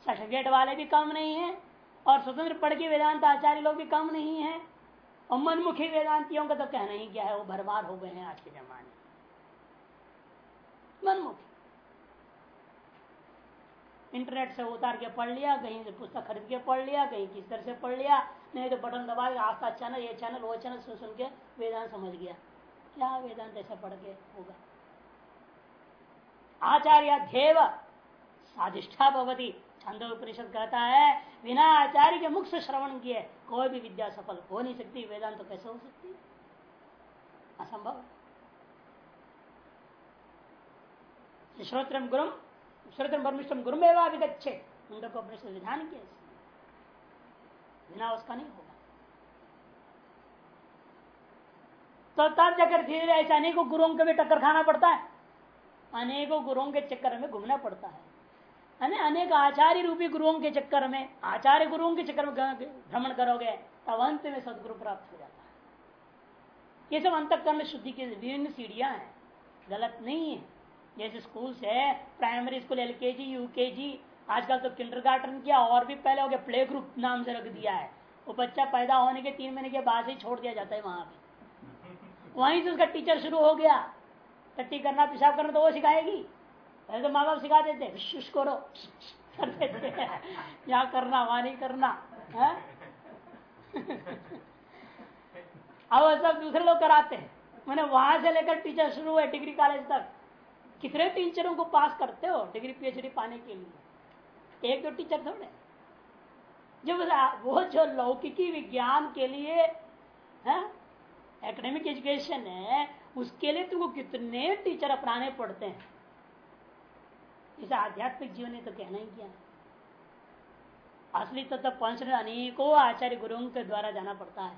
Speaker 1: सर्टिफिकेट वाले भी कम नहीं है, और स्वतंत्र पढ़ के वेदांत आचार्य लोग भी कम नहीं है, और मनमुखी वेदांतियों का तो कहना ही क्या है, वो भरमार हो गए हैं आज के जमाने मनमुखी। इंटरनेट से उतार के पढ़ लिया, कहीं से पुस्तक खरीद के पढ़ लिया, कहीं किस तरह से पढ़ लिया, नहीं तो बटन दबा के आस्था चैनल, ये चैनल, वो चैनल सुन सुन के वेदांत समझ गया। क्या वेदांत ऐसा पढ़ के होगा? आचार्य देव साधिष्ठा भवती। छंद उपनिषद कहता है, बिना आचार्य के मुख से श्रवण किए कोई भी विद्या सफल हो नहीं सकती। वेदांत तो कैसे हो सकती? असंभव श्रोत्रम गुरु श्रोत्रम गुरु में विदच्छे उनको उपनिषद विधान किया बिना उसका नहीं होगा। तो तब जाकर धीरे धीरे ऐसे अनेकों गुरुओं के भी टक्कर खाना पड़ता है। अनेकों गुरुओं के चक्कर में घूमना पड़ता है। अनेक आचार्य रूपी गुरुओं के चक्कर में आचार्य गुरुओं के चक्कर में भ्रमण करोगे तब अंत में सदगुरु प्राप्त हो जाता है। ये सब अंतकरण शुद्धि की विभिन्न सीढ़ियाँ हैं। गलत नहीं है। जैसे स्कूल से प्राइमरी स्कूल एल के जी यू के जी आजकल तो किंडर गार्डन किया और भी पहले हो गया प्ले ग्रुप नाम से रख दिया है। वो बच्चा पैदा होने के तीन महीने के बाद ही छोड़ दिया जाता है वहाँ पे। वहीं से उसका टीचर शुरू हो गया। टट्टी करना पेशाब करना तो वो सिखाएगी। पहले तो माँ बाप सिखा देते विश्व करो। कर देते। यहाँ करना वहाँ नहीं करना अब सब दूसरे लोग कराते हैं। मैंने वहाँ से लेकर टीचर शुरू हुए डिग्री कॉलेज तक। कितने टीचरों को पास करते हो डिग्री पीएचडी पाने के लिए? एक दो टीचर थोड़े। जब वो जो लौकिकी विज्ञान के लिए एकेडमिक एजुकेशन है, उसके लिए तुमको कितने टीचर अपनाने पड़ते हैं? इसे आध्यात्मिक जीवन ने तो कहना ही क्या। असली तत्व तो पहुँचने अनेकों आचार्य गुरुओं के द्वारा जाना पड़ता है।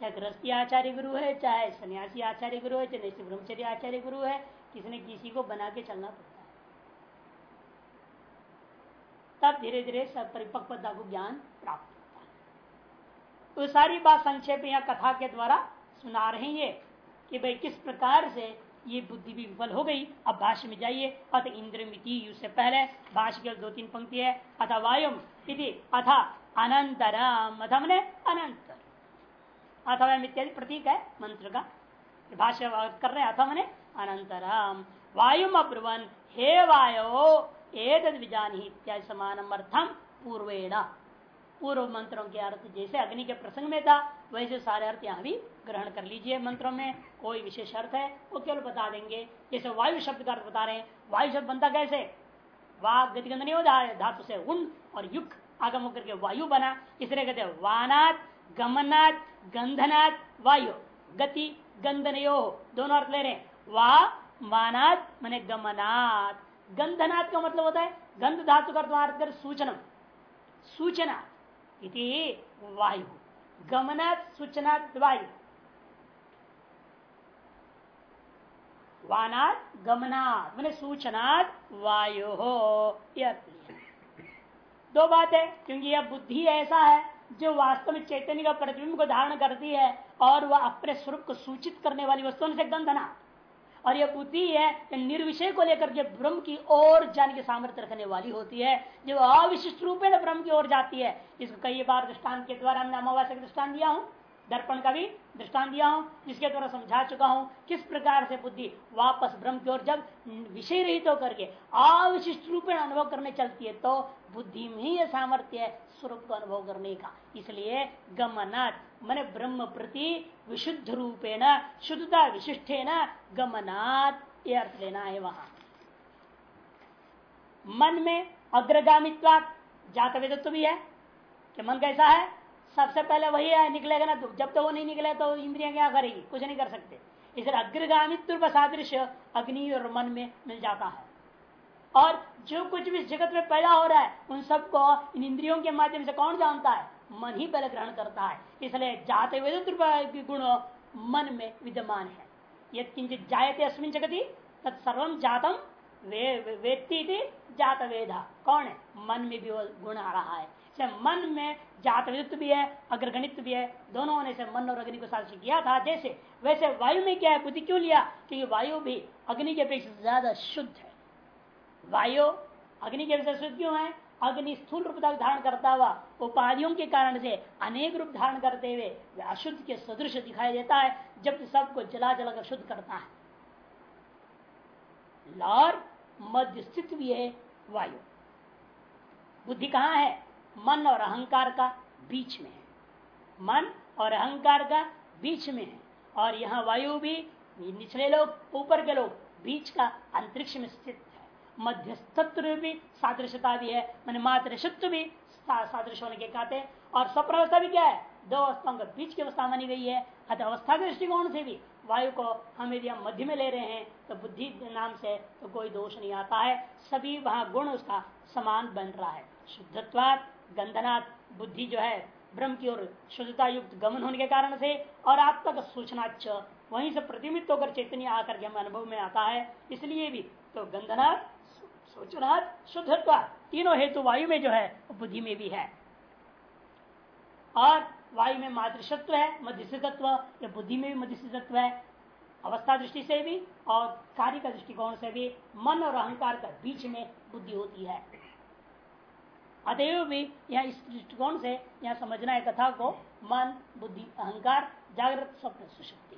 Speaker 1: चाहे गृहस्थी आचार्य गुरु है, चाहे सन्यासी आचार्य गुरु है, चाहे ब्रह्मचर्य आचार्य गुरु है, किसी ने किसी को बना के चलना पड़ता है। तब धीरे धीरे सब परिपक्वता को ज्ञान प्राप्त होता है। तो सारी बात संक्षेप यहाँ कथा के द्वारा सुना रहे हैं कि भाई किस प्रकार से ये बुद्धि भी विफल हो गई। अब भाष्य में जाइए। अथ इंद्रमिति से पहले। भाष्य के दो तीन पंक्ति है। अथ वायुम अथा अनंतरम अथम ने अनंतर अथवा इत्यादि प्रतीक है। मंत्र का भाष्य कर रहे हैं। अथम ने अनंतरम वायुम अब्रुवन। हे वायो एक विजानी इत्यादि समान अर्थम पूर्वेणा। पूर्व मंत्रों के अर्थ जैसे अग्नि के प्रसंग में था, वैसे सारे अर्थ यहाँ भी ग्रहण कर लीजिए मंत्रों में। कोई विशेष अर्थ है, वो केवल बता देंगे। जैसे वायु शब्द का अर्थ बता रहे हैं। वायु शब्द बनता कैसे? वाक गतिगंध नहीं होता, धातु से उन और युग आगम होकर के वायु बना। इसलिए कहते हैं, वानात, गमनात्, गंधनात्, वायु। गति, गंधनयो। दोनों अर्थ ले रहे वा, मानात, मैंने गमनात्। गंधनात् का मतलब होता है, गंध धातु का अर्थ सूचना। सूचना। इति वायु। गमनात् सूचना वायु। वानात, गमनात्, मैंने सूचनात् वायु हो दो बात है, क्योंकि यह बुद्धि ऐसा है, जो वास्तव में चैतन्य का प्रतिबिंब को धारण करती है, और वह अपने स्वरूप को सूचित करने वाली वस्तुओं से गंधना और यह बुद्धि है निर्विषय को लेकर के ब्रह्म की ओर जाने की सामर्थ्य रखने वाली होती है, जो अविशिष्ट रूप में ब्रह्म की ओर जाती है। इसको कई बार दृष्टांत के द्वारा हमने अमावास्या का दृष्टान दिया हूँ, दर्पण का भी दृष्टान दिया हूँ, जिसके द्वारा समझा चुका हूँ किस प्रकार से बुद्धि वापस ब्रह्म की ओर जब विषय रहित होकर के अविशिष्ट रूप में अनुभव करने चलती है तो बुद्धि में ही सामर्थ्य है स्वरूप को अनुभव करने का। इसलिए गमनात् मैंने ब्रह्म प्रति विशुद्ध रूपेण, शुद्धता विशिष्टे न गमनात् अर्थ लेना है वहाँ। मन में अग्रगामित्वा जात वेदत्व भी है, कि मन कैसा है? सबसे पहले वही है, निकलेगा ना तो जब तो वो नहीं निकले तो इंद्रिया क्या करेगी? कुछ नहीं कर सकते। इसलिए अग्रगामित्व सादृश्य अग्नि और मन में मिल जाता है। और जो कुछ भी जगत में पैदा हो रहा है, उन सबको इन इंद्रियों के माध्यम से कौन जानता है? मन ही पहले ग्रहण करता है। इसलिए जाते वेद गुण मन में विद्यमान है। ये किंचित जायते अस्मिन जगती तत्सर्व जातम वे, वेत्ती जात वेदा कौन है? मन में भी वो गुण आ रहा है। से मन में जात विद्युत भी है अग्रगणित भी है। दोनों ने से मन और अग्नि को साक्षी किया था। जैसे वैसे वायु में क्या है? क्यों लिया? क्योंकि वायु भी अग्नि के अपेक्षा ज़्यादा शुद्ध है। वायु अग्नि के विषय शुद्ध क्यों है? अग्नि स्थूल रूप धारण करता हुआ उपाधियों के कारण से अनेक रूप धारण करते हुए अशुद्ध के सदृश दिखाई देता है, जब सबको जला जला कर शुद्ध करता है। और मध्य स्थित भी है वायु। बुद्धि कहाँ है? मन और अहंकार का बीच में है। मन और अहंकार का बीच में है। और यहाँ वायु भी निचले लोग, ऊपर के लोग, बीच का अंतरिक्ष में स्थित मध्यस्थत्व भी सादृश्यता भी है, मान मातृशत्व भी सादृश्य होने के कहते और स्वप्रावस्था भी क्या है? दो अवस्थाओं के बीच की अवस्था मानी गई है। अतः अवस्था के दृष्टिकोण से भी वायु को हम यदि हम मध्य में ले रहे हैं तो बुद्धि नाम से तो कोई दोष नहीं आता है। सभी वहाँ गुण उसका समान बन रहा है। शुद्धत्वात गंधनाथ बुद्धि जो है, ब्रह्म की ओर शुद्धता युक्त गमन होने के कारण से और आत्मा का सूचना वहीं से प्रतिमित होकर चैतन्य आकर के हम अनुभव में आता है। इसलिए भी तो गंधनाथ सूचनाथ शुद्धत्व, तीनों हेतु वायु में जो है बुद्धि में भी है। और वायु में मातृशत्व है, मध्यस्थत्व, या बुद्धि में भी मध्यस्थत्व है, अवस्था दृष्टि से भी, और कार्य का दृष्टिकोण से भी, मन और अहंकार का बीच में बुद्धि होती है। अतएव भी यह इस दृष्टिकोण से यह समझना है कथा को, मन, बुद्धि, अहंकार, जागृत स्वप्न सुशक्ति।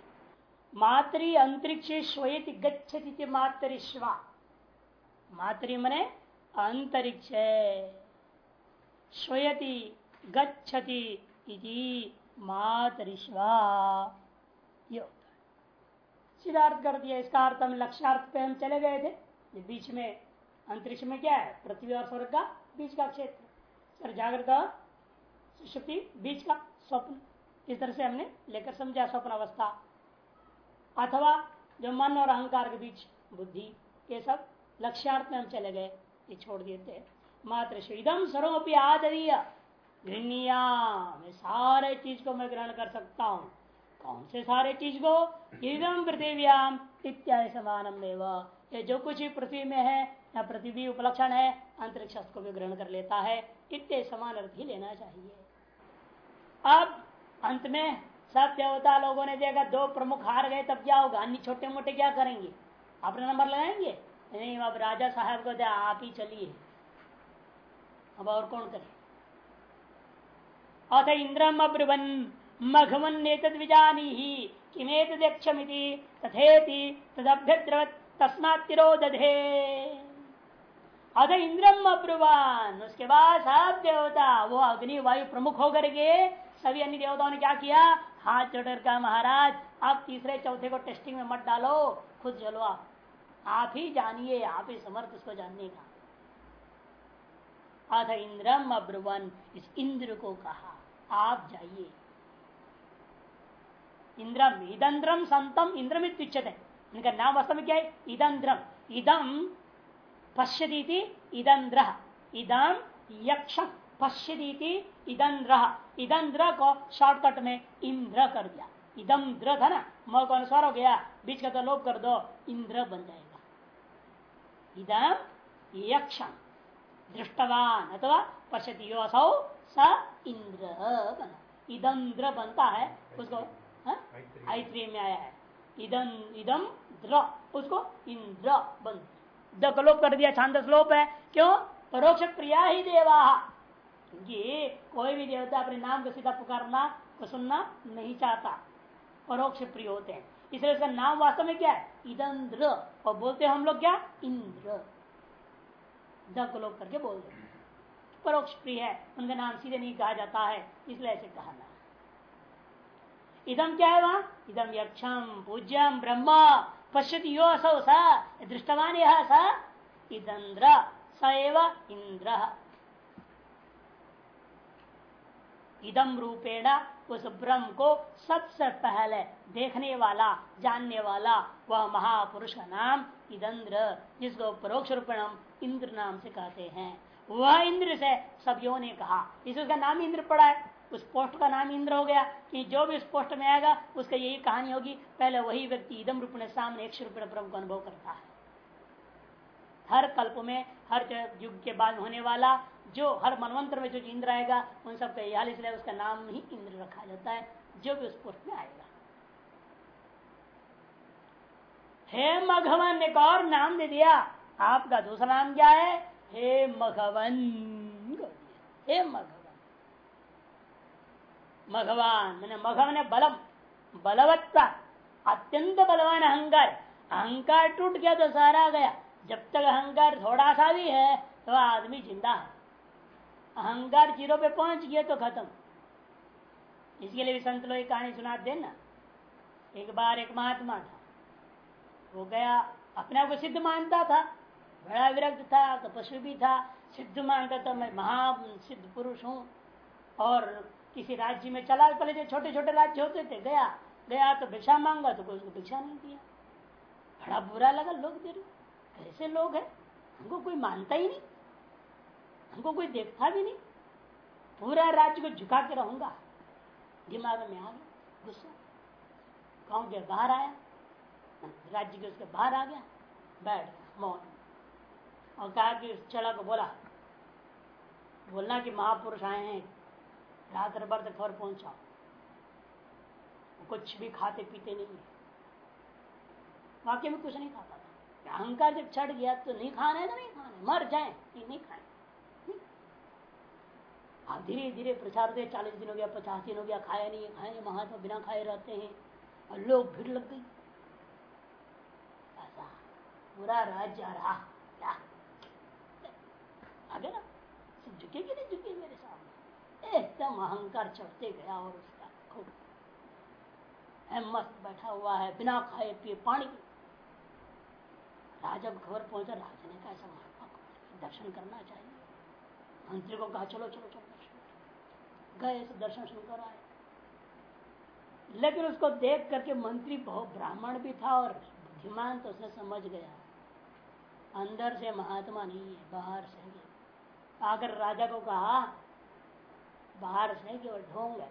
Speaker 1: मातृ अंतरिक्ष श्वेत गच्छति मातृश्वा मातृ मने अंतरिक्ष। श्वयति गच्छति इति मातरिश्वा सिद्धार्थ कर दिया, इसका अर्थ हम लक्ष्यार्थ पे हम चले गए थे। बीच में, अंतरिक्ष में क्या है? पृथ्वी और स्वर्ग का बीच का क्षेत्र। जागृत शक्ति बीच का स्वप्न। इस तरह से हमने लेकर समझा स्वप्न अवस्था। अथवा जो मन और अहंकार के बीच बुद्धि, ये सब लक्ष्यार्थ में हम चले गए, ये छोड़ थे मात्र इदम सर्वपी आदरीय। गृहणीया मैं सारे चीज़ को मैं ग्रहण कर सकता हूँ। कौन से सारे चीज़ को? इदम पृथ्व्याम इत्यादि समानम ये जो कुछ भी पृथ्वी में है, या पृथ्वी उपलक्षण है अंतरिक्ष को भी ग्रहण कर लेता है। इतने समान अर्थ ही लेना चाहिए। अब अंत में सब देवता लोगों ने देखा, दो प्रमुख हार गए, तब क्या होगा? अन्य छोटे मोटे क्या करेंगे? अपने नंबर लगाएँगे? नहीं, अब राजा साहब को दे, आप ही चलिए। अब और कौन करे? अथ इंद्रम अब्रुवन, मघवन विजानी ही किमेतक्षमिति तथेति तदभ्यद्रवत, तस्मात् तिरोदधे अध इंद्रम अब्रुवान, उसके बाद सब देवता, वो अग्नि वायु प्रमुख होकर के सभी अन्य देवताओं ने क्या किया? हाथ जोड़ का महाराज, आप तीसरे चौथे को टेस्टिंग में मत डालो, खुद चलो आप आप ही जानिए, आप ही समर्थ उसको जानने का। अथ इंद्रम अब्रुवन, इस इंद्र को कहा, आप जाइए। इंद्रम, इदंद्रम संतम इंद्रमित है इनका नाम वास्तव में क्या है? इदंद्रम। इदम पश्यती इदंद्र। इदम यक्ष पश्यती इदंद्र। इदंद्र को शॉर्टकट में इंद्र कर दिया। इदम द्र था ना म को अनुसार हो गया। बीच का तो लोप कर दो, इंद्र बन जाएगा। इदम यक्ष दृष्टवान अथवा पश्यती यो असौ स इंद्र बना। इदंद्र बनता है उसको आयत्री में आया है। इदम इदम द्र उसको इंद्र बन। दलोप कर दिया छांद श्लोप है। क्यों? परोक्ष प्रिया ही देवा। क्योंकि कोई भी देवता अपने नाम को सीधा पुकारना को सुनना नहीं चाहता। परोक्ष प्रिय होते हैं। इसलिए उसका नाम वास्तव में क्या है? इदंद्र और बोलते हम लोग क्या? इंद्र। लोग करके बोल रहे परोक्ष प्रिय है, उनका नाम सीधे नहीं कहा जाता है, इसलिए ऐसे कहा ना। इदम क्या है वहाँ? इदम यक्षम पूज्यम ब्रह्म, पश्यति यो असौ स, दृष्टवान यह स, इदंद्र। स एव इंद्र। इदम रूपेण उस ब्रह्म को सबसे पहले देखने वाला, जानने वाला वह महापुरुष का नाम इदंद्र, जिसको परोक्ष रूपेण इंद्र नाम से कहते हैं। वह इंद्र से सभ्यों ने कहा। इस उसका नाम इंद्र पड़ा है। उस पोस्ट का नाम इंद्र हो गया कि जो भी उस पोस्ट में आएगा, उसका यही कहानी होगी। पहले वही व्यक्ति इदम रूप में सामने एक रूप ब्रह्म को अनुभव करता है। हर कल्प में, हर युग के बाद होने वाला जो हर मनवंत्र में जो इंद्र आएगा उन सब का इसलिए उसका नाम ही इंद्र रखा जाता है, जो भी उस पोस्ट में आएगा। हे मघवन, एक और नाम दे दिया। आपका दूसरा नाम क्या है? हे मघवन। हे मघवन। मघवान, मैंने मघव ने बलम, बलवत्ता, अत्यंत बलवान अहंकार। अहंकार टूट गया तो सारा गया। जब तक अहंकार थोड़ा सा भी है तो आदमी ज़िंदा है अहंकार ज़ीरो पे पहुँच गया तो खत्म। इसके लिए भी संत लोग कहानी सुना देना एक बार एक महात्मा था। वो गया, अपने आप को सिद्ध मानता था। बड़ा विरक्त था तपस्वी भी था। सिद्ध मानता था, मैं महा सिद्ध पुरुष हूँ। और किसी राज्य में चला, पहले जो छोटे छोटे राज्य होते थे, गया। गया तो भिक्षा मांगा तो कोई उसको भिक्षा नहीं दिया। बड़ा बुरा लगा लोग रहे कैसे लोग हैं? हमको कोई मानता ही नहीं। हमको कोई देखता भी नहीं। पूरा राज्य को झुका के रहूँगा। दिमाग में आ गया गुस्सा। गाँव के बाहर आया राज्य के उसके बाहर आ गया बैठ गया मौन। और कहा कि चला को बोला बोलना कि महापुरुष आए हैं रात भर तक खबर पहुंचाओ। कुछ भी खाते पीते नहीं है। वाक्य में कुछ नहीं खाता था। अहंकार जब चढ़ गया तो नहीं खाने तो नहीं खाने मर जाए नहीं, नहीं खाए। अब धीरे धीरे प्रचार होते चालीस दिन हो गया, पचास दिन हो गया, खाया नहीं खाया नहीं महात्मा बिना खाए रहते हैं। और लोग भीड़ लग गई। ऐसा पूरा राज्य आ रहा। क्या? आगे ना झुके कि नहीं झुके मेरे सामने। एकदम अहंकार चढ़ते गया और उसका खूब मस्त बैठा हुआ है, बिना खाए पिए पानी। राजा खबर पहुँचा, राजा ने कहा, ऐसा महात्मा को दर्शन करना चाहिए। मंत्री को कहा, चलो चलो चलो। गए दर्शन शुरू कर आए लेकिन उसको देख करके मंत्री बहुत ब्राह्मण भी था और बुद्धिमान तो उसने समझ गया। अंदर से महात्मा नहीं है, बाहर से है। आकर राजा को कहा, बाहर से केवल ढोंग है?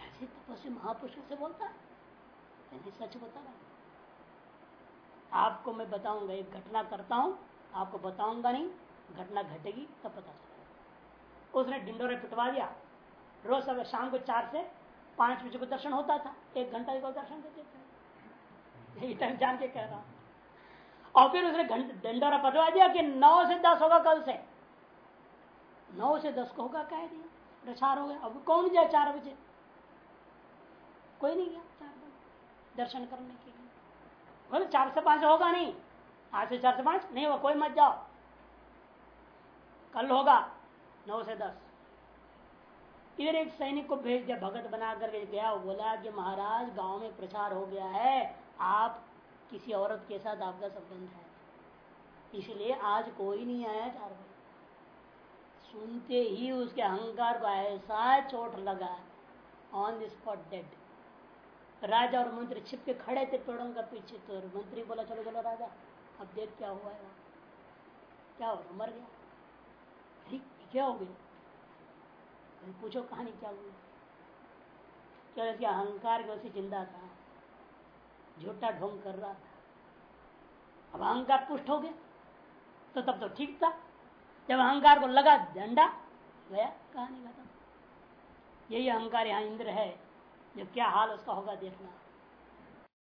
Speaker 1: ऐसे तपस्वी महापुरुष से बोलता है? सच बता रहा आपको मैं बताऊँगा, एक घटना करता हूँ, आपको बताऊँगा नहीं, घटना घटेगी तब पता चलेगा। उसने डिंडोरे पिटवा दिया। रोज सब शाम को चार से पाँच बजे को दर्शन होता था। एक घंटा को दर्शन देते थे। यही टाइम जान के कह रहा और फिर उसने डंडोरा पटवा दिया कि नौ से दस होगा कल से। नौ से दस को होगा कह दिया। प्रचार हो गया। अब कौन जाए चार बजे? कोई नहीं गया चार बजे। दर्शन करने के लिए। बोले, चार से पाँच होगा नहीं। आज से चार से पाँच? नहीं होगा, कोई मत जाओ। कल होगा। नौ से दस। इधर एक सैनिक को भेज दिया, भगत बना करके गया, बोला कि महाराज, गाँव में प्रचार हो गया है। आप किसी औरत के साथ आपका संबंध है। इसलिए आज कोई नहीं आया बजे। सुनते ही उसके अहंकार को ऐसा चोट लगा। ऑन द स्पॉट डेड राजा और मंत्री छिप के खड़े थे पेड़ों का पीछे तो मंत्री बोला, चलो चलो राजा, अब देख क्या हुआ है क्या हो मर गया। क्या हो गया पूछो, कहानी क्या हुई? क्या इसके अहंकार के उसी ज़िंदा था? झूठा ढोंग कर रहा था? अब अहंकार पुष्ट हो गया? तो तब तो ठीक था। जब अहंकार को लगा डंडा गया, कहानी खत्म। यही अहंकार यहाँ इंद्र है। जो क्या हाल उसका होगा देखना।